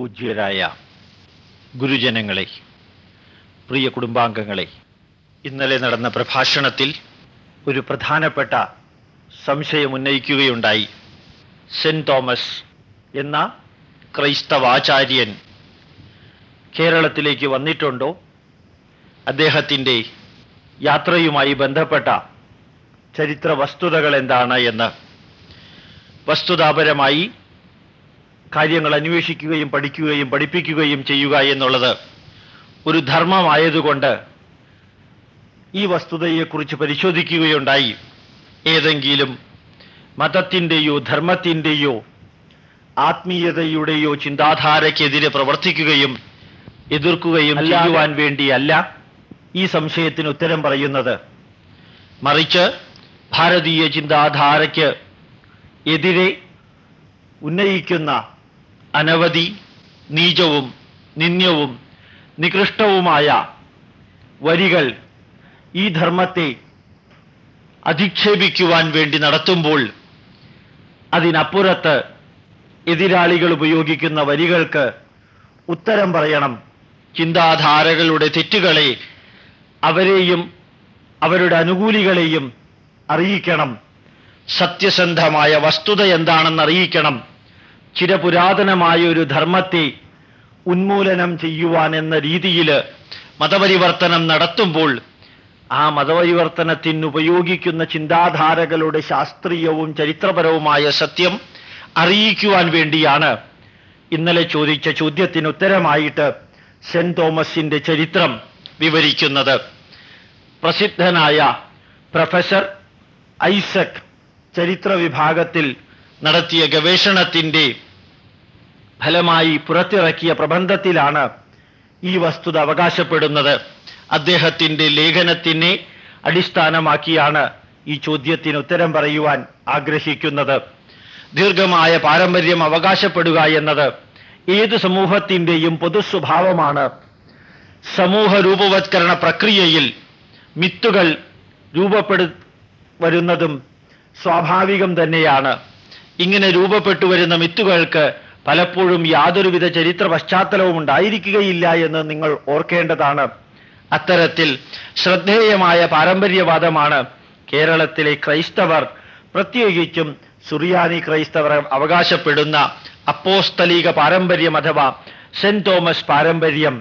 പൂജ്യരായ ഗുരുജനങ്ങളെ പ്രിയ കുടുംബാംഗങ്ങളെ ഇന്നലെ നടന്ന പ്രഭാഷണത്തിൽ ഒരു പ്രധാനപ്പെട്ട സംശയം ഉന്നയിക്കുകയുണ്ടായി. സെന്റ് തോമസ് എന്ന ക്രൈസ്തവാചാര്യൻ കേരളത്തിലേക്ക് വന്നിട്ടുണ്ടോ? അദ്ദേഹത്തിന്റെ യാത്രയുമായി ബന്ധപ്പെട്ട ചരിത്ര വസ്തുതകൾ എന്താണ് എന്ന് വസ്തുതാപരമായി കാര്യങ്ങൾ അന്വേഷിക്കുകയും പഠിക്കുകയും പഠിപ്പിക്കുകയും ചെയ്യുക എന്നുള്ളത് ഒരു ധർമ്മമായതുകൊണ്ട് ഈ വസ്തുതയെക്കുറിച്ച് പരിശോധിക്കുകയുണ്ടായി. ഏതെങ്കിലും മതത്തിന്റെയോ ധർമ്മത്തിന്റെയോ ആത്മീയതയുടെയോ ചിന്താധാരയ്ക്കെതിരെ പ്രവർത്തിക്കുകയും എതിർക്കുകയും ചെയ്യുവാൻ വേണ്ടിയല്ല ഈ സംശയത്തിന് ഉത്തരം പറയുന്നത്. മറിച്ച് ഭാരതീയ ചിന്താധാരയ്ക്ക് എതിരെ ഉന്നയിക്കുന്ന അനവധി നീചവും നിന്യവും നികൃഷ്ടവുമായ വരികൾ ഈ ധർമ്മത്തെ അധിക്ഷേപിക്കുവാൻ വേണ്ടി നടത്തുമ്പോൾ അതിനപ്പുറത്ത് എതിരാളികൾ ഉപയോഗിക്കുന്ന വരികൾക്ക് ഉത്തരം പറയണം. ചിന്താധാരകളുടെ തെറ്റുകളെ അവരെയും അവരുടെ അനുകൂലികളെയും അറിയിക്കണം. സത്യസന്ധമായ വസ്തുത എന്താണെന്ന് അറിയിക്കണം. ചിരപുരാതനമായ ഒരു ധർമ്മത്തെ ഉന്മൂലനം ചെയ്യുവാൻ എന്ന രീതിയിൽ മതപരിവർത്തനം നടത്തുമ്പോൾ ആ മതപരിവർത്തനത്തിന് ഉപയോഗിക്കുന്ന ചിന്താധാരകളുടെ ശാസ്ത്രീയവും ചരിത്രപരവുമായ സത്യം അറിയിക്കുവാൻ വേണ്ടിയാണ് ഇന്നലെ ചോദിച്ച ചോദ്യത്തിന് ഉത്തരമായിട്ട് സെന്റ് തോമസിന്റെ ചരിത്രം വിവരിക്കുന്നത്. പ്രസിദ്ധനായ പ്രൊഫസർ ഐസക് ചരിത്ര വിഭാഗത്തിൽ നടത്തിയ ഗവേഷണത്തിന്റെ ഫലമായി പുറത്തിറക്കിയ പ്രബന്ധത്തിലാണ് ഈ വസ്തുത അവകാശപ്പെടുന്നത്. അദ്ദേഹത്തിന്റെ ലേഖനത്തിനെ അടിസ്ഥാനമാക്കിയാണ് ഈ ചോദ്യത്തിന് ഉത്തരം പറയുവാൻ ആഗ്രഹിക്കുന്നത്. ദീർഘമായ പാരമ്പര്യം അവകാശപ്പെടുക എന്നത് ഏത് സമൂഹത്തിന്റെയും പൊതുസ്വഭാവമാണ്. സമൂഹ രൂപവത്കരണ പ്രക്രിയയിൽ മിത്തുകൾ രൂപപ്പെടു വരുന്നതും സ്വാഭാവികം തന്നെയാണ്. ഇങ്ങനെ രൂപപ്പെട്ടു വരുന്ന മിത്തുകൾക്ക് പലപ്പോഴും യാതൊരുവിധ ചരിത്ര പശ്ചാത്തലവും ഉണ്ടായിരിക്കുകയില്ല എന്ന് നിങ്ങൾ ഓർക്കേണ്ടതാണ്. അത്തരത്തിൽ ശ്രദ്ധേയമായ പാരമ്പര്യവാദമാണ് കേരളത്തിലെ ക്രൈസ്തവർ പ്രത്യേകിച്ചും സുറിയാനി ക്രൈസ്തവർ അവകാശപ്പെടുന്ന അപ്പോസ്തലിക പാരമ്പര്യം അഥവാ സെന്റ് തോമസ് പാരമ്പര്യം.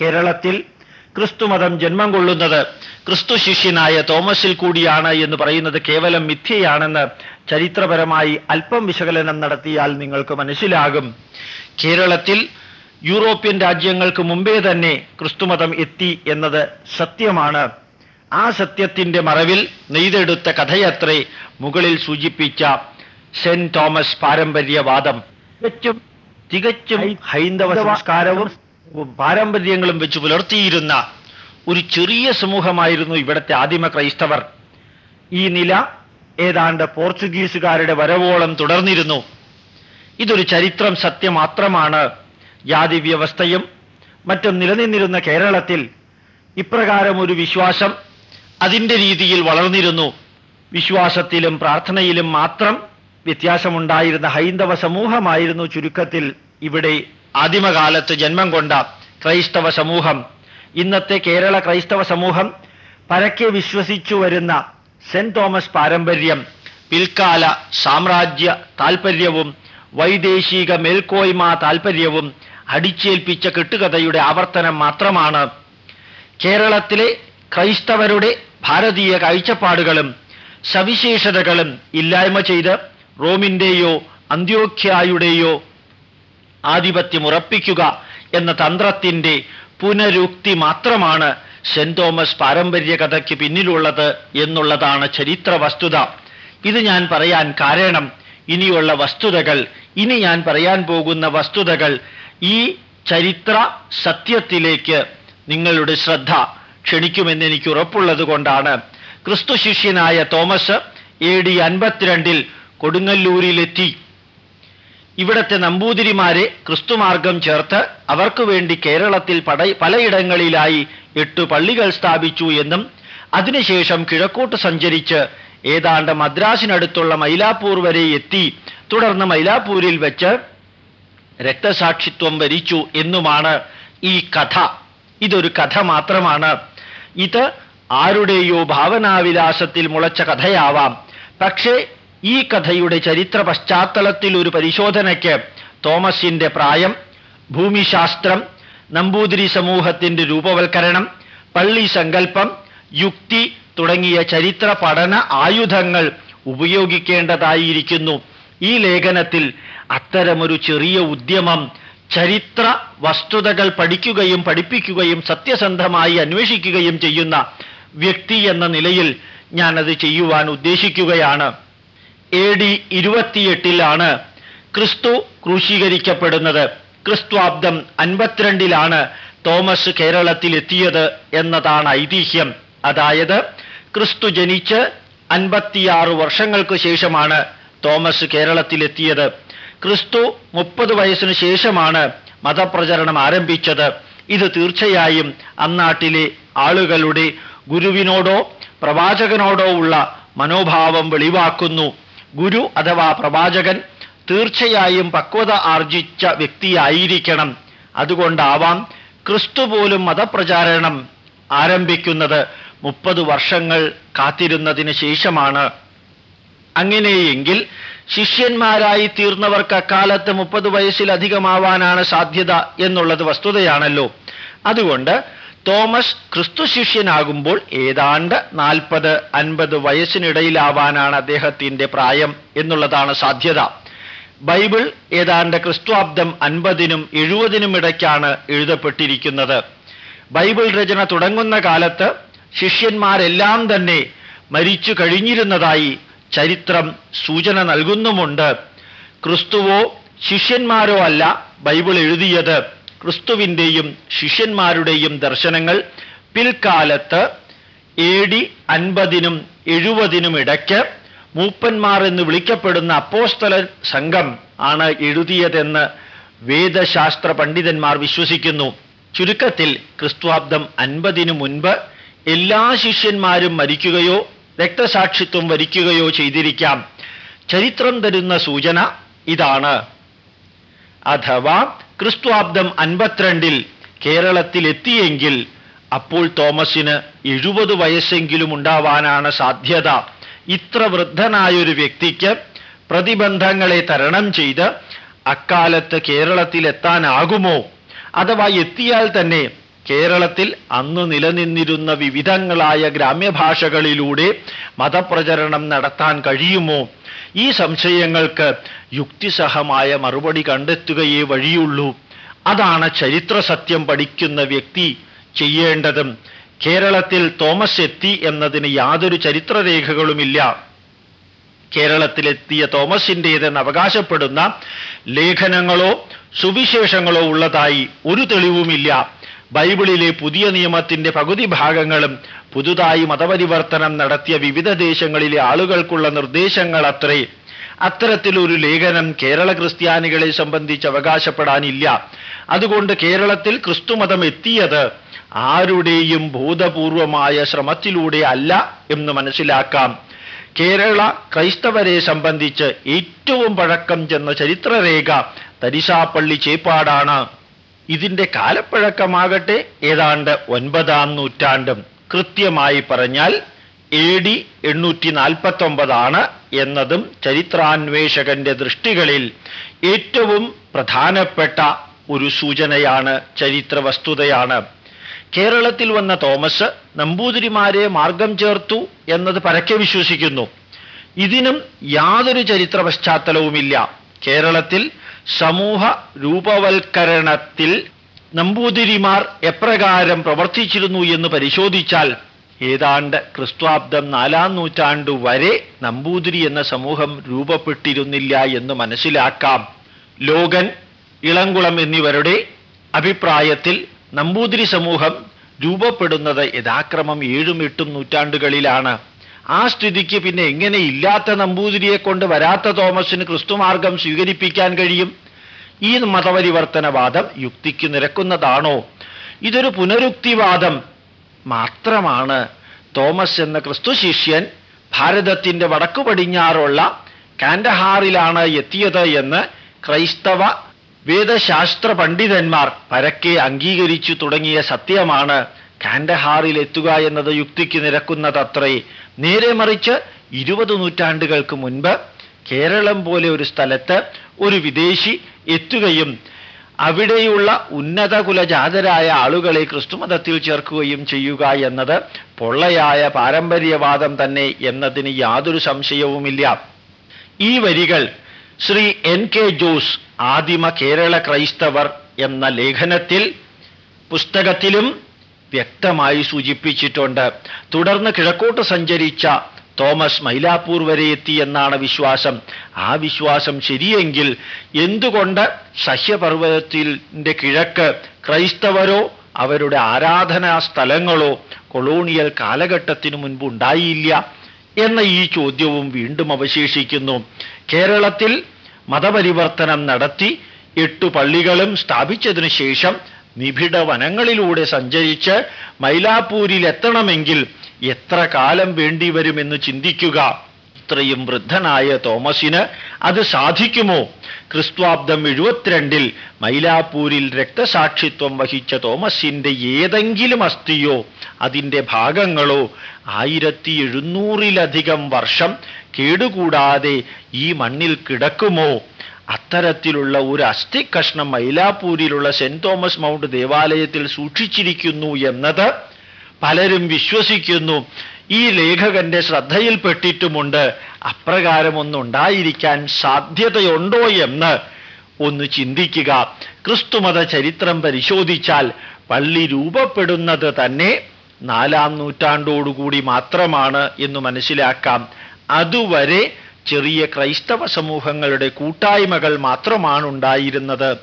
കേരളത്തിൽ ക്രിസ്തുമതം ജന്മം കൊള്ളുന്നത് ക്രിസ്തു ശിഷ്യനായ തോമസിൽ കൂടിയാണ് എന്ന് പറയുന്നത് കേവലം മിഥ്യയാണെന്ന് ചരിത്രപരമായി അല്പം വിശകലനം നടത്തിയാൽ നിങ്ങൾക്ക് മനസ്സിലാകും. കേരളത്തിൽ യൂറോപ്യൻ രാജ്യങ്ങൾക്ക് മുമ്പേ തന്നെ ക്രിസ്തുമതം എത്തി എന്നത് സത്യമാണ്. ആ സത്യത്തിന്റെ മറവിൽ നെയ്തെടുത്ത കഥയത്രേ മുകളിൽ സൂചിപ്പിച്ച സെന്റ് തോമസ് പാരമ്പര്യവാദം. തികച്ചും തികച്ചും ഹൈന്ദവ സംസ്കാരവും പാരമ്പര്യങ്ങളും വെച്ച് പുലർത്തിയിരുന്ന ഒരു ചെറിയ സമൂഹമായിരുന്നു ഇവിടുത്തെ ആദിമ ക്രൈസ്തവർ. ഈ നില ഏതാണ്ട് പോർച്ചുഗീസുകാരുടെ വരവോളം തുടർന്നിരുന്നു. ഇതൊരു ചരിത്രം സത്യം മാത്രമാണ് ജാതി വ്യവസ്ഥയും മറ്റും നിലനിന്നിരുന്ന കേരളത്തിൽ ഇപ്രകാരം ഒരു വിശ്വാസം അതിന്റെ രീതിയിൽ വളർന്നിരുന്നു. വിശ്വാസത്തിലും പ്രാർത്ഥനയിലും മാത്രം വ്യത്യാസമുണ്ടായിരുന്ന ഹൈന്ദവ സമൂഹമായിരുന്നു ചുരുക്കത്തിൽ ഇവിടെ ആദിമകാലത്ത് ജന്മം കൊണ്ട ക്രൈസ്തവ സമൂഹം. ഇന്നത്തെ കേരള ക്രൈസ്തവ സമൂഹം പരക്കെ വിശ്വസിച്ചു വരുന്ന സെന്റ് തോമസ് പാരമ്പര്യം പിൽക്കാല സാമ്രാജ്യ താൽപര്യവും വൈദേശിക മേൽക്കോയ്മ താൽപര്യവും അടിച്ചേൽപ്പിച്ച കെട്ടുകഥയുടെ ആവർത്തനം മാത്രമാണ്. കേരളത്തിലെ ക്രൈസ്തവരുടെ ഭാരതീയ കാഴ്ചപ്പാടുകളും സവിശേഷതകളും ഇല്ലായ്മ ചെയ്ത് റോമിന്റെയോ അന്ത്യോഖ്യായുടെയോ ആധിപത്യം ഉറപ്പിക്കുക എന്ന തന്ത്രത്തിന്റെ പുനരുക്തി മാത്രമാണ് സെന്റ് തോമസ് പാരമ്പര്യ കഥയ്ക്ക് പിന്നിലുള്ളത് എന്നുള്ളതാണ് ചരിത്ര വസ്തുത ഇത് ഞാൻ പറയാൻ കാരണം ഇനിയുള്ള വസ്തുതകൾ ഇനി ഞാൻ പറയാൻ പോകുന്ന വസ്തുതകൾ ഈ ചരിത്ര സത്യത്തിലേക്ക് നിങ്ങളുടെ ശ്രദ്ധ ക്ഷണിക്കുമെന്ന് എനിക്ക് ഉറപ്പുള്ളത് കൊണ്ടാണ്. ക്രിസ്തു ശിഷ്യനായ തോമസ് എ ഡി അൻപത്തിരണ്ടിൽ കൊടുങ്ങല്ലൂരിലെത്തി. ഇവിടത്തെ നമ്പൂതിരിമാരെ ക്രിസ്തുമാർഗം ചേർത്ത് അവർക്ക് വേണ്ടി കേരളത്തിൽ പലയിടങ്ങളിലായി എട്ട് പള്ളികൾ സ്ഥാപിച്ചു എന്നും അതിനുശേഷം കിഴക്കോട്ട് സഞ്ചരിച്ച് ഏതാണ്ട് മദ്രാസിനടുത്തുള്ള മൈലാപ്പൂർ വരെ എത്തി തുടർന്ന് മൈലാപ്പൂരിൽ വെച്ച് രക്തസാക്ഷിത്വം വരിച്ചു എന്നുമാണ് ഈ കഥ. ഇതൊരു കഥ മാത്രമാണ്. ഇത് ആരുടെയോ ഭാവനാവിലാസത്തിൽ മുളച്ച കഥയാവാം. പക്ഷേ ഈ കഥയുടെ ചരിത്ര പശ്ചാത്തലത്തിൽ ഒരു പരിശോധനയ്ക്ക് തോമസിന്റെ പ്രായം ഭൂമിശാസ്ത്രം നമ്പൂതിരി സമൂഹത്തിന്റെ രൂപവൽക്കരണം പള്ളി സങ്കല്പം യുക്തി തുടങ്ങിയ ചരിത്ര പഠന ആയുധങ്ങൾ ഉപയോഗിക്കേണ്ടതായിരിക്കുന്നു. ഈ ലേഖനത്തിൽ അത്തരമൊരു ചെറിയ ഉദ്യമം ചരിത്ര വസ്തുതകൾ പഠിക്കുകയും പഠിപ്പിക്കുകയും സത്യസന്ധമായി അന്വേഷിക്കുകയും ചെയ്യുന്ന വ്യക്തി എന്ന നിലയിൽ ഞാനത് ചെയ്യുവാൻ ഉദ്ദേശിക്കുകയാണ്. എ ഡി ഇരുപത്തിയെട്ടിലാണ് ക്രിസ്തു ക്രൂശീകരിക്കപ്പെടുന്നത്. ക്രിസ്തുവാബ്ദം അൻപത്തിരണ്ടിലാണ് തോമസ് കേരളത്തിൽ എത്തിയത് എന്നതാണ് ഐതിഹ്യം. അതായത് ക്രിസ്തു ജനിച്ച് അൻപത്തിയാറ് വർഷങ്ങൾക്ക് ശേഷമാണ് തോമസ് കേരളത്തിലെത്തിയത്. ക്രിസ്തു മുപ്പത് വയസ്സിനു ശേഷമാണ് മതപ്രചരണം ആരംഭിച്ചത്. ഇത് തീർച്ചയായും അന്നാട്ടിലെ ആളുകളുടെ ഗുരുവിനോടോ പ്രവാചകനോടോ ഉള്ള മനോഭാവം വെളിവാക്കുന്നു. ഗുരു അഥവാ പ്രവാചകൻ തീർച്ചയായും പക്വത ആർജിച്ച വ്യക്തിയായിരിക്കണം. അതുകൊണ്ടാവാം ക്രിസ്തു പോലും മതപ്രചാരണം ആരംഭിക്കുന്നത് മുപ്പത് വർഷങ്ങൾ കാത്തിരുന്നതിന് ശേഷമാണ്. അങ്ങനെയെങ്കിൽ ശിഷ്യന്മാരായി തീർന്നവർക്ക് അക്കാലത്ത് മുപ്പത് വയസ്സിലധികമാവാനാണ് സാധ്യത എന്നുള്ളത് വസ്തുതയാണല്ലോ. അതുകൊണ്ട് തോമസ് ക്രിസ്തു ശിഷ്യനാകുമ്പോൾ ഏതാണ്ട് നാൽപ്പത് അൻപത് വയസ്സിനിടയിലാവാനാണ് അദ്ദേഹത്തിന്റെ പ്രായം എന്നുള്ളതാണ് സാധ്യത. ബൈബിൾ ഏതാണ്ട് ക്രിസ്തുവാബ്ദം അൻപതിനും എഴുപതിനും ഇടയ്ക്കാണ് എഴുതപ്പെട്ടിരിക്കുന്നത്. ബൈബിൾ രചന തുടങ്ങുന്ന കാലത്ത് ശിഷ്യന്മാരെല്ലാം തന്നെ മരിച്ചു കഴിഞ്ഞിരുന്നതായി ചരിത്രം സൂചന നൽകുന്നുമുണ്ട്. ക്രിസ്തുവോ ശിഷ്യന്മാരോ അല്ല ബൈബിൾ എഴുതിയത്. ക്രിസ്തുവിന്റെയും ശിഷ്യന്മാരുടെയും ദർശനങ്ങൾ പിൽക്കാലത്ത് എ ഡി അൻപതിനും എഴുപതിനും ഇടയ്ക്ക് മൂപ്പന്മാർ എന്ന് വിളിക്കപ്പെടുന്ന അപ്പോസ്തല സംഘം ആണ് എഴുതിയതെന്ന് വേദശാസ്ത്ര പണ്ഡിതന്മാർ വിശ്വസിക്കുന്നു. ചുരുക്കത്തിൽ ക്രിസ്തുവാബ്ദം അൻപതിനു മുൻപ് എല്ലാ ശിഷ്യന്മാരും മരിക്കുകയോ രക്തസാക്ഷിത്വം വരിക്കുകയോ ചെയ്തിരിക്കാം. ചരിത്രം തരുന്ന സൂചന ഇതാണ്. അഥവാ ക്രിസ്തുവാബ്ദം അൻപത്തിരണ്ടിൽ കേരളത്തിൽ എത്തിയെങ്കിൽ അപ്പോൾ തോമസിന് എഴുപത് വയസ്സെങ്കിലും ഉണ്ടാവാനാണ് സാധ്യത. ഇത്ര വൃദ്ധനായൊരു വ്യക്തിക്ക് പ്രതിബന്ധങ്ങളെ തരണം ചെയ്ത് അക്കാലത്ത് കേരളത്തിൽ എത്താനാകുമോ അഥവാ എത്തിയാൽ തന്നെ കേരളത്തിൽ അന്ന് നിലനിന്നിരുന്ന വിവിധങ്ങളായ ഗ്രാമ്യഭാഷകളിലൂടെ മതപ്രചരണം നടത്താൻ കഴിയുമോ? ഈ സംശയങ്ങൾക്ക് യുക്തിസഹമായ മറുപടി കണ്ടെത്തുകയേ വഴിയുള്ളൂ. അതാണ് ചരിത്ര സത്യം പഠിക്കുന്ന വ്യക്തി ചെയ്യേണ്ടതും കേരളത്തിൽ തോമസ് എത്തി എന്നതിന് യാതൊരു ചരിത്രരേഖകളുമില്ല. കേരളത്തിലെത്തിയ തോമസിന്റേതെന്ന് അവകാശപ്പെടുന്ന ലേഖനങ്ങളോ സുവിശേഷങ്ങളോ ഉള്ളതായി ഒരു തെളിവുമില്ല. ബൈബിളിലെ പുതിയ നിയമത്തിന്റെ പകുതി ഭാഗങ്ങളും പുതുതായി മതപരിവർത്തനം നടത്തിയ വിവിധ ദേശങ്ങളിലെ ആളുകൾക്കുള്ള നിർദ്ദേശങ്ങൾ അത്രേ. അത്തരത്തിലൊരു ലേഖനം കേരള ക്രിസ്ത്യാനികളെ സംബന്ധിച്ച് അവകാശപ്പെടാനില്ല. അതുകൊണ്ട് കേരളത്തിൽ ക്രിസ്തുമതം എത്തിയത് ആരുടെയും ഭൂതപൂർവമായ ശ്രമത്തിലൂടെ അല്ല എന്ന് മനസ്സിലാക്കാം. കേരള ക്രൈസ്തവരെ സംബന്ധിച്ച് ഏറ്റവും പഴക്കം ചെന്ന ചരിത്രരേഖ തരിശാപ്പള്ളി ചേപ്പാടാണ്. ഇതിന്റെ കാലപ്പഴക്കമാകട്ടെ ഏതാണ്ട് ഒൻപതാം നൂറ്റാണ്ടും. കൃത്യമായി പറഞ്ഞാൽ എ ഡി എണ്ണൂറ്റി നാൽപ്പത്തൊമ്പതാണ് എന്നതും ചരിത്രാന്വേഷകന്റെ ദൃഷ്ടികളിൽ ഏറ്റവും പ്രധാനപ്പെട്ട ഒരു സൂചനയാണ് ചരിത്ര വസ്തുതയാണ് കേരളത്തിൽ വന്ന തോമസ് നമ്പൂതിരിമാരെ മാർഗം ചേർത്തു എന്നത് പരക്കെ വിശ്വസിക്കുന്നു. ഇതിനും യാതൊരു ചരിത്ര കേരളത്തിൽ സമൂഹ രൂപവൽക്കരണത്തിൽ നമ്പൂതിരിമാർ എപ്രകാരം പ്രവർത്തിച്ചിരുന്നു എന്ന് പരിശോധിച്ചാൽ ഏതാണ്ട് ക്രിസ്ത്വാബ്ദം നാലാം നൂറ്റാണ്ടു വരെ നമ്പൂതിരി എന്ന സമൂഹം രൂപപ്പെട്ടിരുന്നില്ല എന്ന് മനസ്സിലാക്കാം. ലോകൻ ഇളംകുളം എന്നിവരുടെ അഭിപ്രായത്തിൽ നമ്പൂതിരി സമൂഹം രൂപപ്പെടുന്നത് യഥാക്രമം ഏഴും എട്ടും നൂറ്റാണ്ടുകളിലാണ്. ആ സ്ഥിതിക്ക് പിന്നെ എങ്ങനെ ഇല്ലാത്ത നമ്പൂതിരിയെ കൊണ്ട് വരാത്ത തോമസിന് ക്രിസ്തുമാർഗം സ്വീകരിപ്പിക്കാൻ കഴിയും? ഈ മതപരിവർത്തനവാദം യുക്തിക്ക് നിരക്കുന്നതാണോ? ഇതൊരു പുനരുക്തിവാദം മാത്രമാണ്. തോമസ് എന്ന ക്രിസ്തു ശിഷ്യൻ ഭാരതത്തിന്റെ വടക്കു പടിഞ്ഞാറുള്ള കാൻഡഹാറിലാണ് എത്തിയത് എന്ന് ക്രൈസ്തവ വേദശാസ്ത്ര പണ്ഡിതന്മാർ പരക്കെ അംഗീകരിച്ചു തുടങ്ങിയ സത്യമാണ്. കാൻഡഹാറിൽ എത്തുക എന്നത് യുക്തിക്ക് നിരക്കുന്നതത്രേ. നേരെ മറിച്ച് ഇരുപത് നൂറ്റാണ്ടുകൾക്ക് മുൻപ് കേരളം പോലെ ഒരു സ്ഥലത്ത് ഒരു വിദേശി എത്തുകയും അവിടെയുള്ള ഉന്നത കുലജാതരായ ആളുകളെ ക്രിസ്തുമതത്തിൽ ചേർക്കുകയും ചെയ്യുക എന്നത് പൊള്ളയായ പാരമ്പര്യവാദം തന്നെ എന്നതിന് യാതൊരു സംശയവുമില്ല. ഈ വരികൾ ശ്രീ എൻ കെ ജോസ് ആദിമ കേരള ക്രൈസ്തവർ എന്ന ലേഖനത്തിൽ പുസ്തകത്തിലും വ്യക്തമായി സൂചിപ്പിച്ചിട്ടുണ്ട്. തുടർന്ന് കിഴക്കോട്ട് സഞ്ചരിച്ച തോമസ് മൈലാപ്പൂർ വരെ എത്തി എന്നാണ് വിശ്വാസം. ആ വിശ്വാസം ശരിയെങ്കിൽ എന്തുകൊണ്ട് സഹ്യപർവതത്തിന്റെ കിഴക്ക് ക്രൈസ്തവരോ അവരുടെ ആരാധനാ സ്ഥലങ്ങളോ കൊളോണിയൽ കാലഘട്ടത്തിനു മുൻപ് ഉണ്ടായില്ല എന്ന ഈ ചോദ്യവും വീണ്ടും അവശേഷിക്കുന്നു. കേരളത്തിൽ മതപരിവർത്തനം നടത്തി എട്ടു പള്ളികളും സ്ഥാപിച്ചതിനു ശേഷം നിബിഡ വനങ്ങളിലൂടെ സഞ്ചരിച്ച് മൈലാപ്പൂരിൽ എത്തണമെങ്കിൽ എത്ര കാലം വേണ്ടിവരുമെന്ന് ചിന്തിക്കുക. ഇത്രയും വൃദ്ധനായ തോമസിന് അത് സാധിക്കുമോ? ക്രിസ്ത്വാബ്ദം എഴുപത്തിരണ്ടിൽ മൈലാപ്പൂരിൽ രക്തസാക്ഷിത്വം വഹിച്ച തോമസിന്റെ ഏതെങ്കിലും അസ്ഥിയോ അതിന്റെ ഭാഗങ്ങളോ ആയിരത്തി എഴുന്നൂറിലധികം വർഷം കേടുകൂടാതെ ഈ മണ്ണിൽ കിടക്കുമോ? അത്തരത്തിലുള്ള ഒരു അസ്ഥികഷ്ണം മൈലാപ്പൂരിലുള്ള സെന്റ് തോമസ് മൗണ്ട് ദേവാലയത്തിൽ സൂക്ഷിച്ചിരിക്കുന്നു എന്നത് പലരും വിശ്വസിക്കുന്നു. ഈ ലേഖകന്റെ ശ്രദ്ധയിൽപ്പെട്ടിട്ടുമുണ്ട്. അപ്രകാരമൊന്നുണ്ടായിരിക്കാൻ സാധ്യതയുണ്ടോ എന്ന് ഒന്ന് ചിന്തിക്കുക. ക്രിസ്തുമത ചരിത്രം പരിശോധിച്ചാൽ പള്ളി രൂപപ്പെടുന്നത് തന്നെ നാലാം നൂറ്റാണ്ടോടുകൂടി മാത്രമാണ് എന്ന് മനസ്സിലാക്കാം. അതുവരെ ചെറിയ ക്രൈസ്തവ സമൂഹങ്ങളുടെ കൂട്ടായ്മകൾ മാത്രമാണ് ഉണ്ടായിരുന്നത്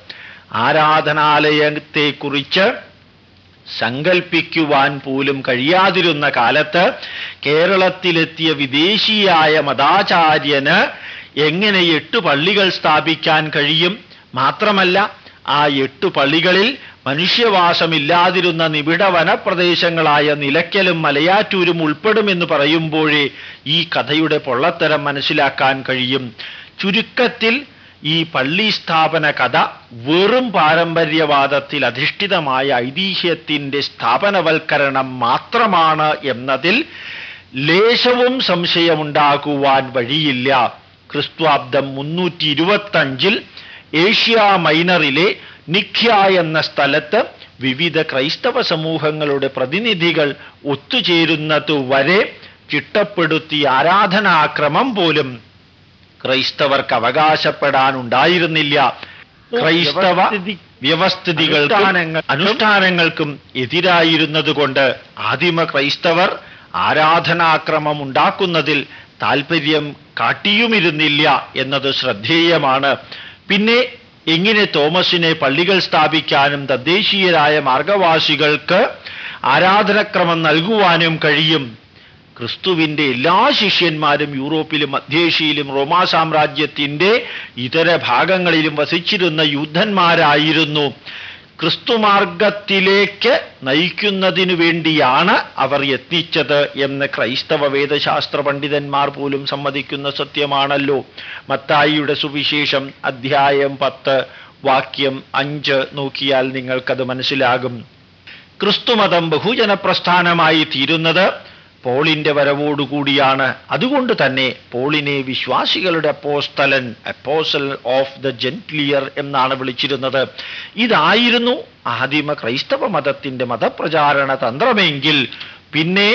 ആരാധനാലയത്തെക്കുറിച്ച് സങ്കൽപ്പിക്കുവാൻ പോലും കഴിയാതിരുന്ന കാലത്ത് കേരളത്തിലെത്തിയ വിദേശിയായ മതാചാര്യന് എങ്ങനെ എട്ട് പള്ളികൾ സ്ഥാപിക്കാൻ കഴിയും? മാത്രമല്ല ആ എട്ട് പള്ളികളിൽ മനുഷ്യവാസമില്ലാതിരുന്ന നിബിഡ വനപ്രദേശങ്ങളായ നിലയ്ക്കലും മലയാറ്റൂരും ഉൾപ്പെടുമെന്ന് പറയുമ്പോഴേ ഈ കഥയുടെ പൊള്ളത്തരം മനസ്സിലാക്കാൻ കഴിയും. ചുരുക്കത്തിൽ ഈ പള്ളി സ്ഥാപന കഥ വെറും പാരമ്പര്യവാദത്തിൽ അധിഷ്ഠിതമായ ഐതിഹ്യത്തിന്റെ സ്ഥാപനവൽക്കരണം മാത്രമാണ് എന്നതിൽ ലേശവും സംശയമുണ്ടാകുവാൻ വഴിയില്ല. ക്രിസ്തുവാബ്ദം മുന്നൂറ്റി ഇരുപത്തഞ്ചിൽ ഏഷ്യ മൈനറിലെ നിഖ്യ എന്ന സ്ഥലത്ത് വിവിധ ക്രൈസ്തവ സമൂഹങ്ങളുടെ പ്രതിനിധികൾ ഒത്തുചേരുന്നതുവരെ ചിട്ടപ്പെടുത്തിയ ആരാധനാക്രമം പോലും ക്രൈസ്തവർക്ക് അവകാശപ്പെടാനുണ്ടായിരുന്നില്ല ക്രൈസ്തവ വ്യവസ്ഥിതികൾക്കും അനുഷ്ഠാനങ്ങൾക്കും എതിരായിരുന്നതുകൊണ്ട് ആദിമ ക്രൈസ്തവർ ആരാധനാക്രമം ഉണ്ടാക്കുന്നതിൽ താല്പര്യം കാട്ടിയുമിരുന്നില്ല എന്നത് ശ്രദ്ധേയമാണ്. പിന്നെ എങ്ങനെ തോമസിനെ പള്ളികൾ സ്ഥാപിക്കാനും തദ്ദേശീയരായ മാർഗവാസികൾക്ക് ആരാധനക്രമം നൽകുവാനും കഴിയും? ക്രിസ്തുവിന്റെ എല്ലാ ശിഷ്യന്മാരും യൂറോപ്പിലും മധ്യേഷ്യയിലും റോമാ സാമ്രാജ്യത്തിന്റെ ഇതര ഭാഗങ്ങളിലും വസിച്ചിരുന്ന യൂദ്ധന്മാരായിരുന്നു. ക്രിസ്തുമാർഗത്തിലേക്ക് നയിക്കുന്നതിനു വേണ്ടിയാണ് അവർ യത്നിച്ചത് എന്ന് ക്രൈസ്തവ വേദശാസ്ത്ര പണ്ഡിതന്മാർ പോലും സമ്മതിക്കുന്ന സത്യമാണല്ലോ. മത്തായിയുടെ സുവിശേഷം അധ്യായം പത്ത് വാക്യം അഞ്ച് നോക്കിയാൽ നിങ്ങൾക്കത് മനസ്സിലാകും. ക്രിസ്തുമതം ബഹുജന പ്രസ്ഥാനമായി തീരുന്നത് പോളിന്റെ വരവോടുകൂടിയാണ്. അതുകൊണ്ട് തന്നെ പോളിനെ വിശ്വാസികളുടെ അപ്പോസ്തലൻ അപ്പോസൽ ഓഫ് ദ ജെന്റ്ലിയർ എന്നാണ് വിളിച്ചിരുന്നത്. ഇതായിരുന്നു ആദിമ ക്രൈസ്തവ മതത്തിന്റെ മതപ്രചാരണ തന്ത്രമെങ്കിൽ പിന്നെ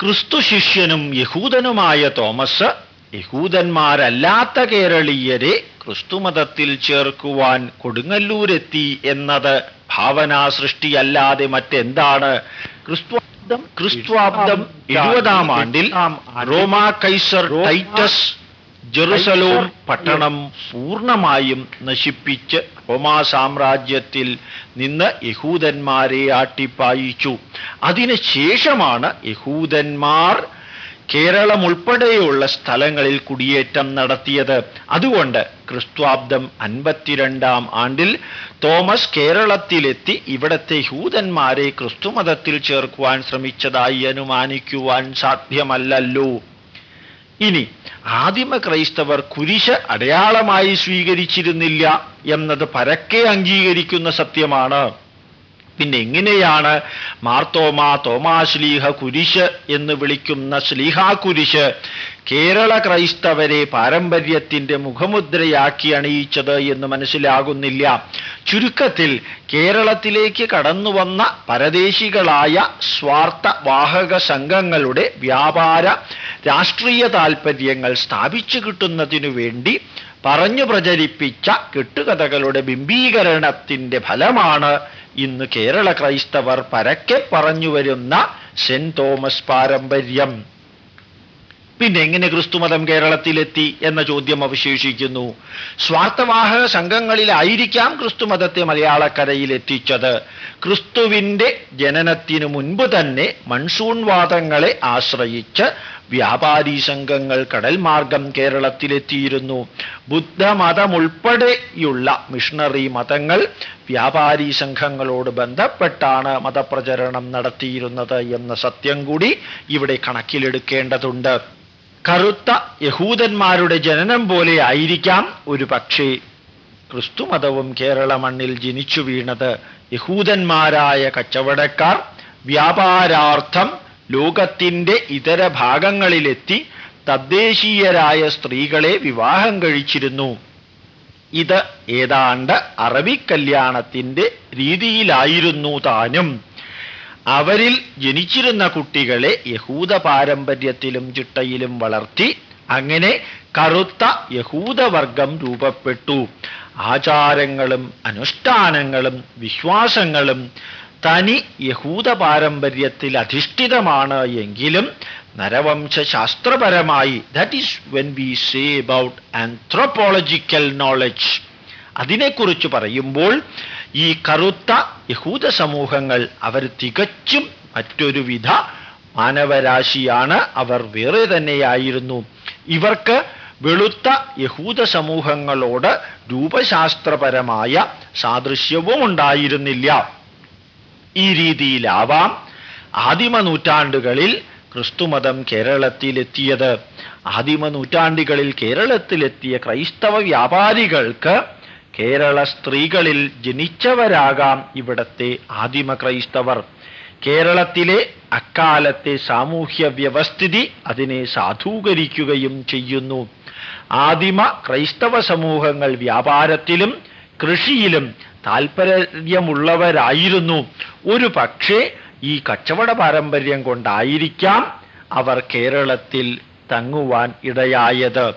ക്രിസ്തു ശിഷ്യനും യഹൂദനുമായ തോമസ് യഹൂദന്മാരല്ലാത്ത കേരളീയരെ ക്രിസ്തുമതത്തിൽ ചേർക്കുവാൻ കൊടുങ്ങല്ലൂരെത്തി എന്നത് ഭാവനാ സൃഷ്ടിയല്ലാതെ മറ്റെന്താണ്? ക്രിസ്തു ക്രിസ്തുവാബ്ദം എഴുപതാം ആണ്ടിൽ റോമാ കൈസർ ടൈറ്റസ് ജെറുസലോം പട്ടണം പൂർണമായും നശിപ്പിച്ച് റോമാ സാമ്രാജ്യത്തിൽ നിന്ന് യഹൂദന്മാരെ ആട്ടിപ്പായിച്ചു. അതിനുശേഷമാണ് യഹൂദന്മാർ കേരളം ഉൾപ്പെടെയുള്ള സ്ഥലങ്ങളിൽ കുടിയേറ്റം നടത്തിയത്. അതുകൊണ്ട് ക്രിസ്ത്വാബ്ദം അൻപത്തിരണ്ടാം ആണ്ടിൽ തോമസ് കേരളത്തിലെത്തി ഇവിടത്തെ ഹൂതന്മാരെ ക്രിസ്തുമതത്തിൽ ചേർക്കുവാൻ ശ്രമിച്ചതായി അനുമാനിക്കുവാൻ സാധ്യമല്ലല്ലോ. ഇനി ആദിമ ക്രൈസ്തവർ കുരിശ് അടയാളമായി സ്വീകരിച്ചിരുന്നില്ല എന്നത് പരക്കെ അംഗീകരിക്കുന്ന സത്യമാണ്. പിന്നെ എങ്ങനെയാണ് മാർത്തോമ തോമാശ്ലീഹ കുരിശ് എന്ന് വിളിക്കുന്ന ശ്ലീഹാ കുരിശ് കേരള ക്രൈസ്തവരെ പാരമ്പര്യത്തിന്റെ മുഖമുദ്രയാക്കി അണിയിച്ചത് എന്ന് മനസ്സിലാകുന്നില്ല. ചുരുക്കത്തിൽ കേരളത്തിലേക്ക് കടന്നു വന്ന പരദേശികളായ സ്വാർത്ഥ വാഹക സംഘങ്ങളുടെ വ്യാപാര രാഷ്ട്രീയ താൽപ്പര്യങ്ങൾ സ്ഥാപിച്ചു കിട്ടുന്നതിനു വേണ്ടി പറഞ്ഞു പ്രചരിപ്പിച്ച കെട്ടുകഥകളുടെ ബിംബീകരണത്തിന്റെ ഫലമാണ് ഇന്ന് കേരള ക്രൈസ്തവർ പരക്കെ പറഞ്ഞു വരുന്ന സെന്റ് തോമസ് പാരമ്പര്യം. പിന്നെ എങ്ങനെ ക്രിസ്തുമതം കേരളത്തിലെത്തി എന്ന ചോദ്യം അവശേഷിക്കുന്നു. സ്വാർത്ഥവാഹക സംഘങ്ങളിലായിരിക്കാം ക്രിസ്തുമതത്തെ മലയാളക്കരയിൽ എത്തിച്ചത്. ക്രിസ്തുവിന്റെ ജനനത്തിനു മുൻപ് തന്നെ മൺസൂൺ വാദങ്ങളെ ആശ്രയിച്ച് വ്യാപാരി സംഘങ്ങൾ കടൽ മാർഗം കേരളത്തിലെത്തിയിരുന്നു. ബുദ്ധമതമുൾപ്പെടെയുള്ള മിഷണറി മതങ്ങൾ വ്യാപാരി സംഘങ്ങളോട് ബന്ധപ്പെട്ടാണ് മതപ്രചരണം നടത്തിയിരുന്നത് എന്ന സത്യം കൂടി ഇവിടെ കണക്കിലെടുക്കേണ്ടതുണ്ട്. കറുത്ത യഹൂദന്മാരുടെ ജനനം പോലെ ആയിരിക്കാം ഒരു പക്ഷേ. ക്രിസ്തുമതവും കേരള മണ്ണിൽ ജനിച്ചു വീണത് യഹൂദന്മാരായ കച്ചവടക്കാർ വ്യാപാരാർത്ഥം ലോകത്തിന്റെ ഇതര ഭാഗങ്ങളിലെത്തി തദ്ദേശീയരായ സ്ത്രീകളെ വിവാഹം കഴിച്ചിരുന്നു. ഇത് ഏതാണ്ട് അറബിക്കല്യാണത്തിന്റെ രീതിയിലായിരുന്നു താനും. അവരിൽ ജനിച്ചിരുന്ന കുട്ടികളെ യഹൂദ പാരമ്പര്യത്തിലും ചിട്ടയിലും വളർത്തി അങ്ങനെ കറുത്ത യഹൂദവർഗം രൂപപ്പെട്ടു. ആചാരങ്ങളും അനുഷ്ഠാനങ്ങളും വിശ്വാസങ്ങളും തനി യഹൂദ പാരമ്പര്യത്തിൽ അധിഷ്ഠിതമാണ് എങ്കിലും നരവംശാസ്ത്രപരമായി that is when we say about anthropological knowledge അതിനെക്കുറിച്ച് പറയുമ്പോൾ ഈ കറുത്ത യഹൂദ സമൂഹങ്ങൾ അവർ തികച്ചും മറ്റൊരു വിധ മാനവരാശിയാണ്. അവർ വേറെ തന്നെയായിരുന്നു. ഇവർക്ക് വെളുത്ത യഹൂദ സമൂഹങ്ങളോട് രൂപശാസ്ത്രപരമായ സാദൃശ്യവും ഉണ്ടായിരുന്നില്ല ഈ രീതിയിലാവാം ആദിമ നൂറ്റാണ്ടുകളിൽ ക്രിസ്തുമതം കേരളത്തിലെത്തിയത്. ആദിമ നൂറ്റാണ്ടുകളിൽ കേരളത്തിലെത്തിയ ക്രൈസ്തവ വ്യാപാരികൾക്ക് കേരള സ്ത്രീകളിൽ ജനിച്ചവരാകാം ഇവിടത്തെ ആദിമ ക്രൈസ്തവർ. കേരളത്തിലെ അക്കാലത്തെ സാമൂഹ്യ വ്യവസ്ഥിതി അതിനെ സാധൂകരിക്കുകയും ചെയ്യുന്നു. ആദിമ ക്രൈസ്തവ സമൂഹങ്ങൾ വ്യാപാരത്തിലും കൃഷിയിലും താൽപ്പര്യമുള്ളവരായിരുന്നു ഒരു പക്ഷേ ഈ കച്ചവട പാരമ്പര്യം കൊണ്ടായിരിക്കാം അവർ കേരളത്തിൽ തങ്ങുവാൻ ഇടയായത്.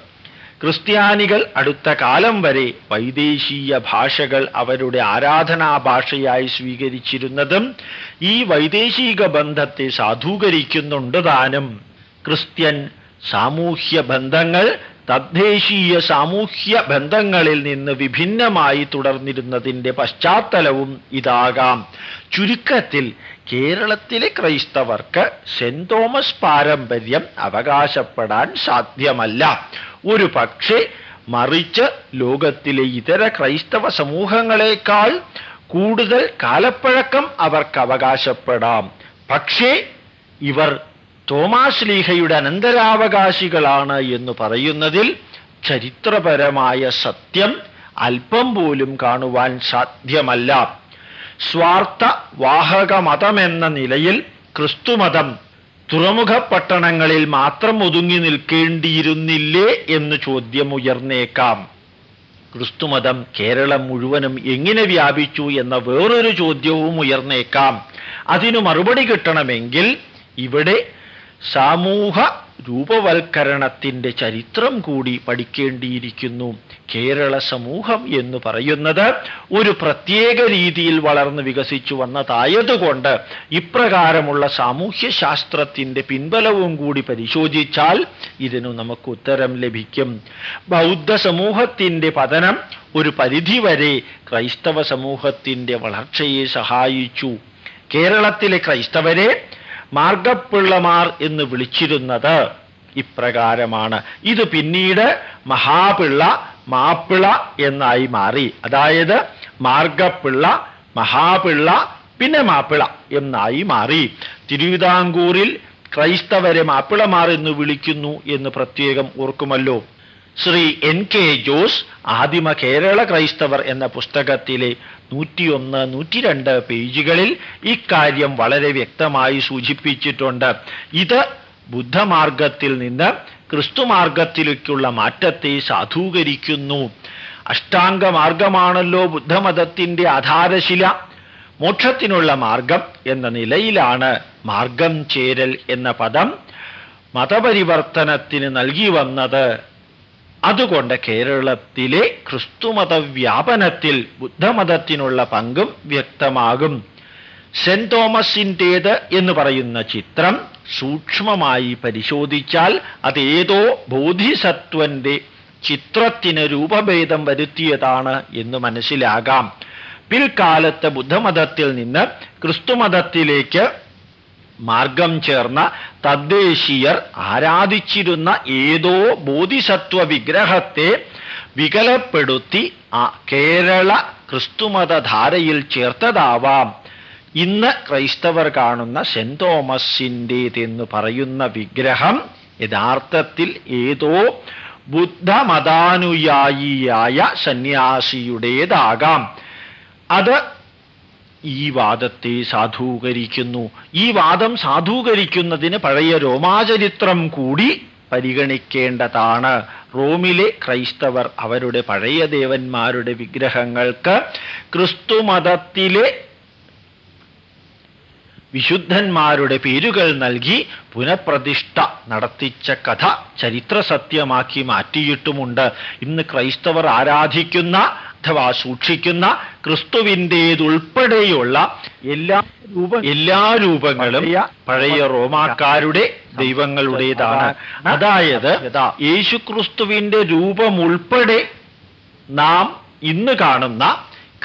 ക്രിസ്ത്യാനികൾ അടുത്ത കാലം വരെ വൈദേശീയ ഭാഷകൾ അവരുടെ ആരാധനാ ഭാഷയായി സ്വീകരിച്ചിരുന്നതും ഈ വൈദേശിക ബന്ധത്തെ സാധൂകരിക്കുന്നുണ്ട് താനും. ക്രിസ്ത്യൻ സാമൂഹ്യ ബന്ധങ്ങൾ തദ്ദേശീയ സാമൂഹ്യ ബന്ധങ്ങളിൽ നിന്ന് വിഭിന്നമായി തുടർന്നിരുന്നതിന്റെ പശ്ചാത്തലവും ഇതാകാം. ചുരുക്കത്തിൽ കേരളത്തിലെ ക്രൈസ്തവർക്ക് സെന്റ് തോമസ് പാരമ്പര്യം അവകാശപ്പെടാൻ സാധ്യമല്ല. ഒരു പക്ഷേ മറിച്ച് ലോകത്തിലെ ഇതര ക്രൈസ്തവ സമൂഹങ്ങളെക്കാൾ കൂടുതൽ കാലപ്പഴക്കം അവർക്ക് അവകാശപ്പെടാം. പക്ഷേ ഇവർ തോമാസ് ലീഹയുടെ അനന്തരാവകാശികളാണ് എന്ന് പറയുന്നതിൽ ചരിത്രപരമായ സത്യം അല്പം പോലും കാണുവാൻ സാധ്യമല്ല. സ്വാർത്ഥ വാഹക മതമെന്ന നിലയിൽ ക്രിസ്തുമതം തുറമുഖ പട്ടണങ്ങളിൽ മാത്രം ഒതുങ്ങി നിൽക്കേണ്ടിയിരുന്നില്ലേ എന്ന് ചോദ്യം ഉയർന്നേക്കാം ക്രിസ്തുമതം കേരളം മുഴുവനും എങ്ങനെ വ്യാപിച്ചു എന്ന വേറൊരു ചോദ്യവും ഉയർന്നേക്കാം. അതിനു മറുപടി കിട്ടണമെങ്കിൽ ഇവിടെ സമൂഹ രൂപവൽക്കരണത്തിന്റെ ചരിത്രം കൂടി പഠിക്കേണ്ടിയിരിക്കുന്നു. കേരള സമൂഹം എന്ന് പറയുന്നത് ഒരു പ്രത്യേക രീതിയിൽ വളർന്ന് വികസിച്ചു വന്നതായതുകൊണ്ട് ഇപ്രകാരമുള്ള സാമൂഹ്യ ശാസ്ത്രത്തിന്റെ പിൻബലവും കൂടി പരിശോധിച്ചാൽ ഇതിനു നമുക്ക് ഉത്തരം ലഭിക്കും. ബൗദ്ധ സമൂഹത്തിന്റെ പതനം ഒരു പരിധിവരെ ക്രൈസ്തവ സമൂഹത്തിന്റെ വളർച്ചയെ സഹായിച്ചു. കേരളത്തിലെ ക്രൈസ്തവരെ മാർഗപ്പിള്ളമാർ എന്ന് വിളിച്ചിരുന്നത് ഇപ്രകാരമാണ്. ഇത് പിന്നീട് മഹാപിള്ള മാപ്പിള എന്നായി മാറി. അതായത് മാർഗപ്പിള്ള മഹാപിള്ള പിന്നെ മാപ്പിള എന്നായി മാറി. തിരുവിതാംകൂറിൽ ക്രൈസ്തവരെ മാപ്പിളമാർ എന്ന് വിളിക്കുന്നു എന്ന് പ്രത്യേകം ഓർക്കുമല്ലോ. ശ്രീ എൻ കെ ജോസ് ആദിമ കേരള ക്രൈസ്തവർ എന്ന പുസ്തകത്തിലെ നൂറ്റിയൊന്ന് നൂറ്റിരണ്ട് പേജുകളിൽ ഇക്കാര്യം വളരെ വ്യക്തമായി സൂചിപ്പിച്ചിട്ടുണ്ട്. ഇത് ബുദ്ധമാർഗത്തിൽ നിന്ന് ക്രിസ്തുമാർഗത്തിലേക്കുള്ള മാറ്റത്തെ സാധൂകരിക്കുന്നു. അഷ്ടാംഗ മാർഗമാണല്ലോ ബുദ്ധമതത്തിന്റെ ആധാരശില. മോക്ഷത്തിനുള്ള മാർഗം എന്ന നിലയിലാണ് മാർഗം ചേരൽ എന്ന പദം മതപരിവർത്തനത്തിന് നൽകി വന്നത്. അതുകൊണ്ട് കേരളത്തിലെ ക്രിസ്തുമത വ്യാപനത്തിൽ ബുദ്ധമതത്തിനുള്ള പങ്കും വ്യക്തമാകും. സെന്റ് തോമസിന്റേത് എന്ന് പറയുന്ന ചിത്രം സൂക്ഷ്മമായി പരിശോധിച്ചാൽ അതേതോ ബോധിസത്വന്റെ ചിത്രത്തിന് രൂപഭേദം വരുത്തിയതാണ് എന്ന് മനസ്സിലാകാം. പിൽക്കാലത്ത് ബുദ്ധമതത്തിൽ നിന്ന് ക്രിസ്തുമതത്തിലേക്ക് മാർഗം ചേർന്ന തദ്ദേശീയർ ആരാധിച്ചിരുന്ന ഏതോ ബോധിസത്വ വിഗ്രഹത്തെ വികലപ്പെടുത്തി കേരള ക്രിസ്തുമത ധാരയിൽ ചേർത്തതാവാം. ഇന്ന് ക്രൈസ്തവർ കാണുന്ന സെന്റ് തോമസിന്റെതെന്ന് പറയുന്ന വിഗ്രഹം യഥാർത്ഥത്തിൽ ഏതോ ബുദ്ധമതാനുയായിയായ സന്യാസിയുടേതാകാം. അത് ഈ വാദത്തെ സാധൂകരിക്കുന്നു. ഈ വാദം സാധൂകരിക്കുന്നതിന് പഴയ രോമാചരിത്രം കൂടി പരിഗണിക്കേണ്ടതാണ്. റോമിലെ ക്രൈസ്തവർ അവരുടെ പഴയ ദേവന്മാരുടെ വിഗ്രഹങ്ങൾക്ക് ക്രിസ്തുമതത്തിലെ വിശുദ്ധന്മാരുടെ പേരുകൾ നൽകി പുനഃപ്രതിഷ്ഠ നടത്തിച്ച കഥ ചരിത്ര സത്യമാക്കി മാറ്റിയിട്ടുമുണ്ട്. ഇന്ന് ക്രൈസ്തവർ ആരാധിക്കുന്ന അഥവാ സൂക്ഷിക്കുന്ന ക്രിസ്തുവിന്റേതുൾപ്പെടെയുള്ള എല്ലാ രൂപ എല്ലാ രൂപങ്ങളും പഴയ റോമാക്കാരുടെ ദൈവങ്ങളുടേതാണ്. അതായത് യേശുക്രിസ്തുവിന്റെ രൂപം ഉൾപ്പെടെ നാം ഇന്ന് കാണുന്ന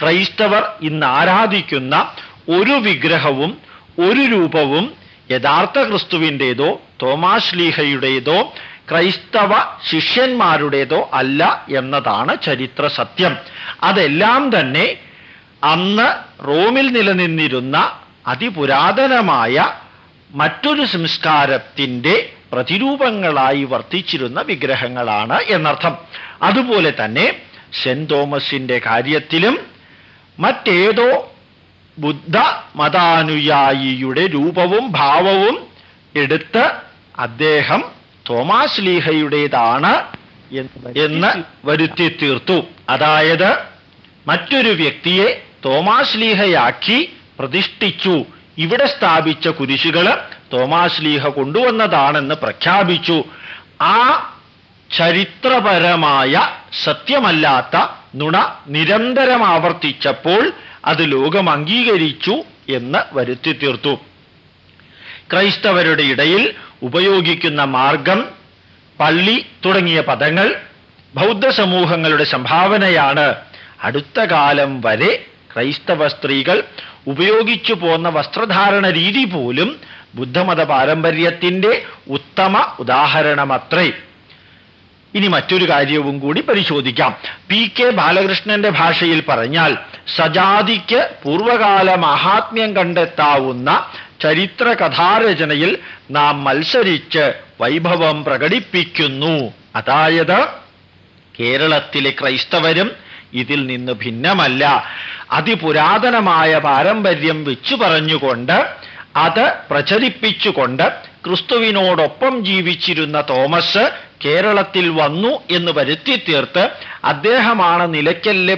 ക്രൈസ്തവർ ഇന്ന് ആരാധിക്കുന്ന ഒരു വിഗ്രഹവും ഒരു രൂപവും യഥാർത്ഥ ക്രിസ്തുവിന്റേതോ തോമാശ്ലീഹയുടേതോ ക്രൈസ്തവ ശിഷ്യന്മാരുടേതോ അല്ല എന്നതാണ് ചരിത്ര സത്യം അതെല്ലാം തന്നെ അന്ന് റോമിൽ നിലനിന്നിരുന്ന അതിപുരാതനമായ മറ്റൊരു സംസ്കാരത്തിന്റെ പ്രതിരൂപങ്ങളായി വർത്തിച്ചിരുന്ന വിഗ്രഹങ്ങളാണ് എന്നർത്ഥം. അതുപോലെ തന്നെ സെൻ തോമസിന്റെ കാര്യത്തിലും മറ്റേതോ ബുദ്ധ മതാനുയായിയുടെ രൂപവും ഭാവവും എടുത്ത് അദ്ദേഹം തോമാസ് ലീഹയുടേതാണ് എന്ന് വരുത്തി തീർത്തു. അതായത് മറ്റൊരു വ്യക്തിയെ തോമാസ് ലീഹയാക്കി പ്രതിഷ്ഠിച്ചു. ഇവിടെ സ്ഥാപിച്ച കുരിശുകൾ തോമാസ് ലീഹ കൊണ്ടുവന്നതാണെന്ന് പ്രഖ്യാപിച്ചു. ആ ചരിത്രപരമായ സത്യമല്ലാത്ത നുണ നിരന്തരം ആവർത്തിച്ചപ്പോൾ അത് ലോകം അംഗീകരിച്ചു എന്ന് വരുത്തി തീർത്തു. ക്രൈസ്തവരുടെ ഇടയിൽ ഉപയോഗിക്കുന്ന മാർഗം പള്ളി തുടങ്ങിയ പദങ്ങൾ ബൗദ്ധ സമൂഹങ്ങളുടെ സംഭാവനയാണ്. അടുത്ത കാലം വരെ ക്രൈസ്തവ സ്ത്രീകൾ ഉപയോഗിച്ചു പോന്ന വസ്ത്രധാരണ രീതി പോലും ബുദ്ധമത പാരമ്പര്യത്തിന്റെ ഉത്തമ ഉദാഹരണമത്രേ. ഇനി മറ്റൊരു കാര്യവും കൂടി പരിശോധിക്കാം. പി കെ ബാലകൃഷ്ണന്റെ ഭാഷയിൽ പറഞ്ഞാൽ സജാതിക്ക് പൂർവകാല മഹാത്മ്യം കണ്ടെത്താവുന്ന ചരിത്ര കഥാരചനയിൽ നാം മത്സരിച്ച് വൈഭവം പ്രകടിപ്പിക്കുന്നു. അതായത് കേരളത്തിലെ ക്രൈസ്തവരും ഇതിൽ നിന്ന് ഭിന്നമല്ല. അതിപുരാതനമായ പാരമ്പര്യം വെച്ചു പറഞ്ഞുകൊണ്ട് അത് പ്രചരിപ്പിച്ചുകൊണ്ട് ക്രിസ്തുവിനോടൊപ്പം ജീവിച്ചിരുന്ന തോമസ് കേരളത്തിൽ വന്നു എന്ന് വരുത്തി തീർത്ത് അദ്ദേഹമാണ് നിലയ്ക്കല്ലെ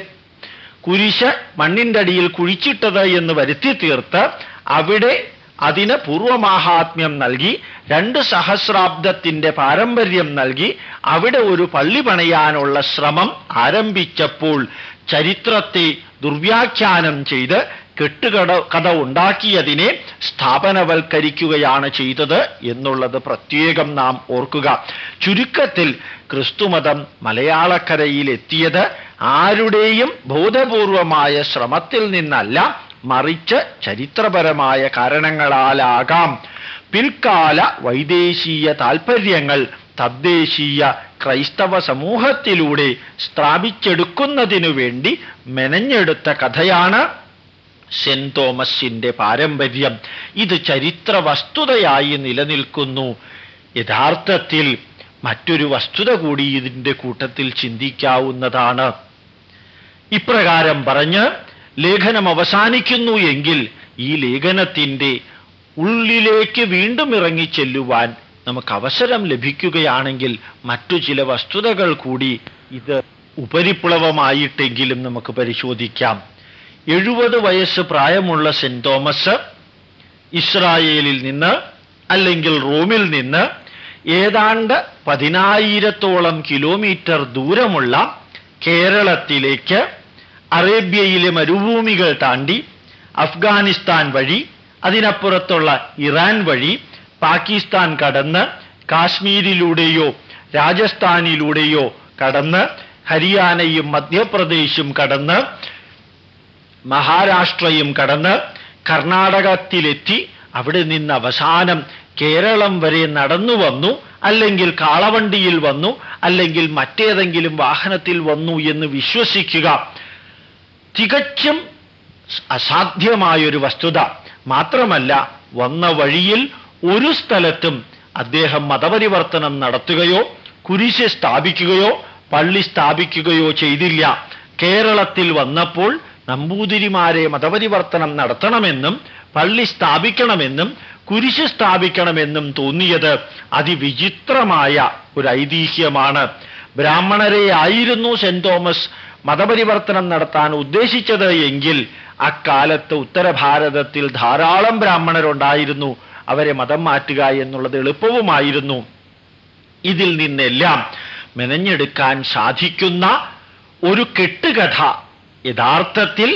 കുരിശ് മണ്ണിന്റെ അടിയിൽ കുഴിച്ചിട്ടത് എന്ന് വരുത്തി തീർത്ത് അവിടെ അതിന് പൂർവമാഹാത്മ്യം നൽകി രണ്ട് സഹസ്രാബ്ദത്തിന്റെ പാരമ്പര്യം നൽകി അവിടെ ഒരു പള്ളി പണിയാനുള്ള ശ്രമം ആരംഭിച്ചപ്പോൾ ചരിത്രത്തെ ദുർവ്യാഖ്യാനം ചെയ്ത് കെട്ടുകട കഥ ഉണ്ടാക്കിയതിനെ സ്ഥാപനവൽക്കരിക്കുകയാണ് ചെയ്തത് എന്നുള്ളത് പ്രത്യേകം നാം ഓർക്കുക. ചുരുക്കത്തിൽ ക്രിസ്തുമതം മലയാളക്കരയിൽ എത്തിയത് ആരുടെയും ബോധപൂർവമായ ശ്രമത്തിൽ നിന്നല്ല മറിച്ച് ചരിത്രപരമായ കാരണങ്ങളാലാകാം. പിൽക്കാല വൈദേശീയ താൽപ്പര്യങ്ങൾ തദ്ദേശീയ ക്രൈസ്തവ സമൂഹത്തിലൂടെ സ്ഥാപിച്ചെടുക്കുന്നതിനു വേണ്ടി മെനഞ്ഞെടുത്ത കഥയാണ് സെന്റ് തോമസിന്റെ പാരമ്പര്യം. ഇത് ചരിത്ര വസ്തുതയായി നിലനിൽക്കുന്നു. യഥാർത്ഥത്തിൽ മറ്റൊരു വസ്തുത കൂടി ഇതിന്റെ കൂട്ടത്തിൽ ചിന്തിക്കാവുന്നതാണ്. ഇപ്രകാരം പറഞ്ഞ് ലേഖനം അവസാനിക്കുന്നു എങ്കിൽ ഈ ലേഖനത്തിന്റെ ഉള്ളിലേക്ക് വീണ്ടും ഇറങ്ങിച്ചെല്ലുവാൻ നമുക്ക് അവസരം ലഭിക്കുകയാണെങ്കിൽ മറ്റു ചില വസ്തുതകൾ കൂടി ഇത് ഉപരിപ്ലവമായിട്ടെങ്കിലും നമുക്ക് പരിശോധിക്കാം. എഴുപത് വയസ്സ് പ്രായമുള്ള സെന്റ് തോമസ് ഇസ്രായേലിൽ നിന്ന് അല്ലെങ്കിൽ റോമിൽ നിന്ന് ഏതാണ്ട് പതിനായിരത്തോളം കിലോമീറ്റർ ദൂരമുള്ള കേരളത്തിലേക്ക് അറേബ്യയിലെ മരുഭൂമികൾ താണ്ടി അഫ്ഗാനിസ്ഥാൻ വഴി അതിനപ്പുറത്തുള്ള ഇറാൻ വഴി പാകിസ്ഥാൻ കടന്ന് കാശ്മീരിലൂടെയോ രാജസ്ഥാനിലൂടെയോ കടന്ന് ഹരിയാനയും മധ്യപ്രദേശും കടന്ന് മഹാരാഷ്ട്രയും കടന്ന് കർണാടകത്തിലെത്തി അവിടെ നിന്ന് അവസാനം കേരളം വരെ നടന്നു വന്നു അല്ലെങ്കിൽ കാളവണ്ടിയിൽ വന്നു അല്ലെങ്കിൽ മറ്റേതെങ്കിലും വാഹനത്തിൽ വന്നു എന്ന് വിശ്വസിക്കുക. തികച്ചും അസാധ്യമായൊരു വസ്തുത. മാത്രമല്ല വന്ന വഴിയിൽ ഒരു സ്ഥലത്തും അദ്ദേഹം മതപരിവർത്തനം നടത്തുകയോ കുരിശ് സ്ഥാപിക്കുകയോ പള്ളി സ്ഥാപിക്കുകയോ ചെയ്തില്ല. കേരളത്തിൽ വന്നപ്പോൾ നമ്പൂതിരിമാരെ മതപരിവർത്തനം നടത്തണമെന്നും പള്ളി സ്ഥാപിക്കണമെന്നും കുരിശ് സ്ഥാപിക്കണമെന്നും തോന്നിയത് അതിവിചിത്രമായ ഒരു ഐതിഹ്യമാണ്. ബ്രാഹ്മണരെ ആയിരുന്നു സെന്റ് തോമസ് മതപരിവർത്തനം നടത്താൻ ഉദ്ദേശിച്ചത് എങ്കിൽ അക്കാലത്ത് ഉത്തരഭാരതത്തിൽ ധാരാളം ബ്രാഹ്മണരുണ്ടായിരുന്നു. അവരെ മതം മാറ്റുക എന്നുള്ളത് എളുപ്പവുമായിരുന്നു. ഇതിൽ നിന്നെല്ലാം മെനഞ്ഞെടുക്കാൻ സാധിക്കുന്ന ഒരു കെട്ടുകഥ. യഥാർത്ഥത്തിൽ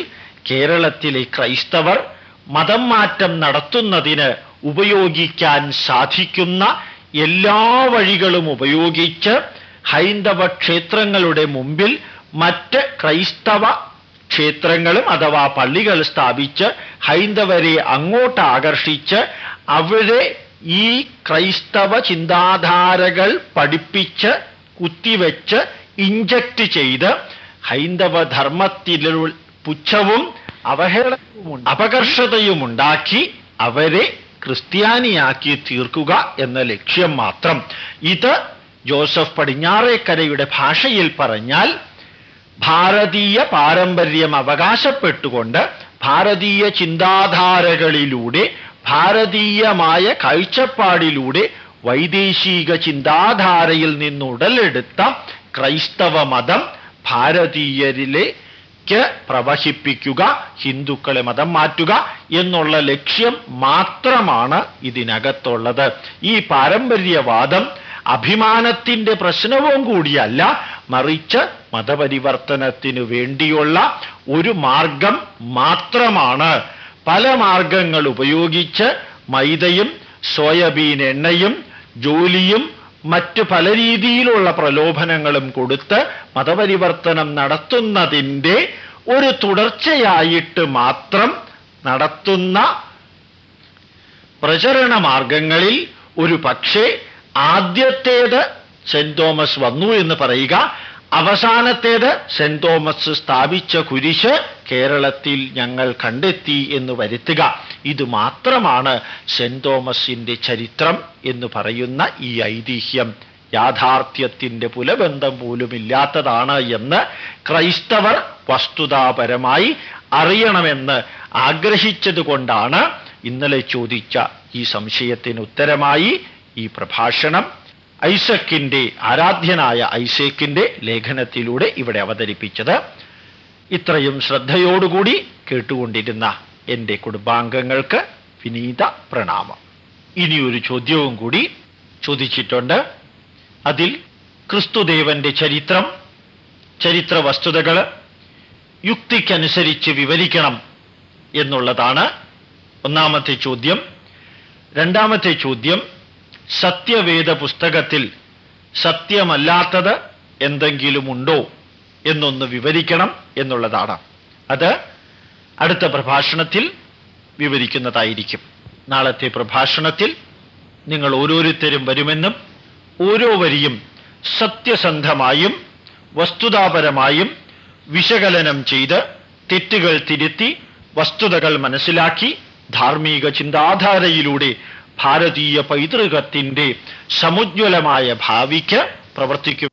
കേരളത്തിലെ ക്രൈസ്തവർ മതം മാറ്റം നടത്തുന്നതിന് ഉപയോഗിക്കാൻ സാധിക്കുന്ന എല്ലാ വഴികളും ഉപയോഗിച്ച് ഹൈന്ദവ ക്ഷേത്രങ്ങളുടെ മുമ്പിൽ മറ്റ് ക്രൈസ്തവ ക്ഷേത്രങ്ങളും അഥവാ പള്ളികൾ സ്ഥാപിച്ച് ഹൈന്ദവരെ അങ്ങോട്ട് ആകർഷിച്ച് അവരെ ഈ ക്രൈസ്തവ ചിന്താധാരകൾ പഠിപ്പിച്ച് കുത്തിവെച്ച് ഇഞ്ചക്ട് ചെയ്ത് ഹൈന്ദവ ധർമ്മത്തിലുള്ള പുച്ഛവും അവഹേളനവും അപകർഷതയും അവരെ ക്രിസ്ത്യാനിയാക്കി തീർക്കുക എന്ന ലക്ഷ്യം മാത്രം. ഇത് ജോസഫ് പടിഞ്ഞാറേക്കരയുടെ ഭാഷയിൽ പറഞ്ഞാൽ ഭാരതീയ പാരമ്പര്യം അവകാശപ്പെട്ടുകൊണ്ട് ഭാരതീയ ചിന്താധാരകളിലൂടെ ഭാരതീയമായ കാഴ്ചപ്പാടിലൂടെ വൈദേശിക ചിന്താധാരയിൽ നിന്നുടലെടുത്ത ക്രൈസ്തവ മതം ഭാരതീയരിലേക്ക് പ്രവഹിപ്പിക്കുക ഹിന്ദുക്കളെ മതം മാറ്റുക എന്നുള്ള ലക്ഷ്യം മാത്രമാണ് ഇതിനകത്തുള്ളത്. ഈ പാരമ്പര്യവാദം അഭിമാനത്തിന്റെ പ്രശ്നവും കൂടിയല്ല മറിച്ച് മതപരിവർത്തനത്തിനു വേണ്ടിയുള്ള ഒരു മാർഗം മാത്രമാണ്. പല മാർഗങ്ങൾ ഉപയോഗിച്ച് മൈദയും സോയബീൻ എണ്ണയും ജോലിയും മറ്റു പല രീതിയിലുള്ള പ്രലോഭനങ്ങളും കൊടുത്ത് മതപരിവർത്തനം നടത്തുന്നതിന്റെ ഒരു തുടർച്ചയായിട്ട് മാത്രം നടത്തുന്ന പ്രചരണ മാർഗങ്ങളിൽ ഒരു പക്ഷേ ആദ്യത്തേത് സെന്റ് തോമസ് വന്നു എന്ന് പറയുക അവസാനത്തേത് സെന്റ് തോമസ് സ്ഥാപിച്ച കുരിശ് കേരളത്തിൽ ഞങ്ങൾ കണ്ടെത്തി എന്ന് വരുത്തുക. ഇത് മാത്രമാണ് സെന്റ് തോമസിന്റെ ചരിത്രം എന്ന് പറയുന്ന ഈ ഐതിഹ്യം. യാഥാർത്ഥ്യത്തിന്റെ പുലബന്ധം പോലും ഇല്ലാത്തതാണ് എന്ന് ക്രൈസ്തവർ വസ്തുതാപരമായി അറിയണമെന്ന് ആഗ്രഹിച്ചതുകൊണ്ടാണ് ഇന്നലെ ചോദിച്ച ഈ സംശയത്തിന് ഉത്തരമായി ഈ പ്രഭാഷണം ഐസക്കിന്റെ ആരാധ്യനായ ഐസേക്കിന്റെ ലേഖനത്തിലൂടെ ഇവിടെ അവതരിപ്പിച്ചത്. ഇത്രയും ശ്രദ്ധയോടുകൂടി കേട്ടുകൊണ്ടിരുന്ന എന്റെ കുടുംബാംഗങ്ങൾക്ക് വിനീത പ്രണാമം. ഇനിയൊരു ചോദ്യവും കൂടി ചോദിച്ചിട്ടുണ്ട്. അതിൽ ക്രിസ്തുദേവന്റെ ചരിത്രം ചരിത്ര വസ്തുതകൾ യുക്തിക്കനുസരിച്ച് വിവരിക്കണം എന്നുള്ളതാണ് ഒന്നാമത്തെ ചോദ്യം. രണ്ടാമത്തെ ചോദ്യം സത്യവേദ പുസ്തകത്തിൽ സത്യമല്ലാത്തത് എന്തെങ്കിലും ഉണ്ടോ എന്നൊന്ന് വിവരിക്കണം എന്നുള്ളതാണ്. അത് അടുത്ത പ്രഭാഷണത്തിൽ വിവരിക്കുന്നതായിരിക്കും. നാളത്തെ പ്രഭാഷണത്തിൽ നിങ്ങൾ ഓരോരുത്തരും വരുമെന്നും ഓരോ വരിയും സത്യസന്ധമായും വസ്തുതാപരമായും വിശകലനം ചെയ്ത് തെറ്റുകൾ തിരുത്തി വസ്തുതകൾ മനസ്സിലാക്കി ധാർമ്മിക ചിന്താധാരയിലൂടെ ഭാരതീയ പൈതൃകത്തിന്റെ സമുജ്വലമായ ഭാവിക്ക് പ്രവർത്തിക്കും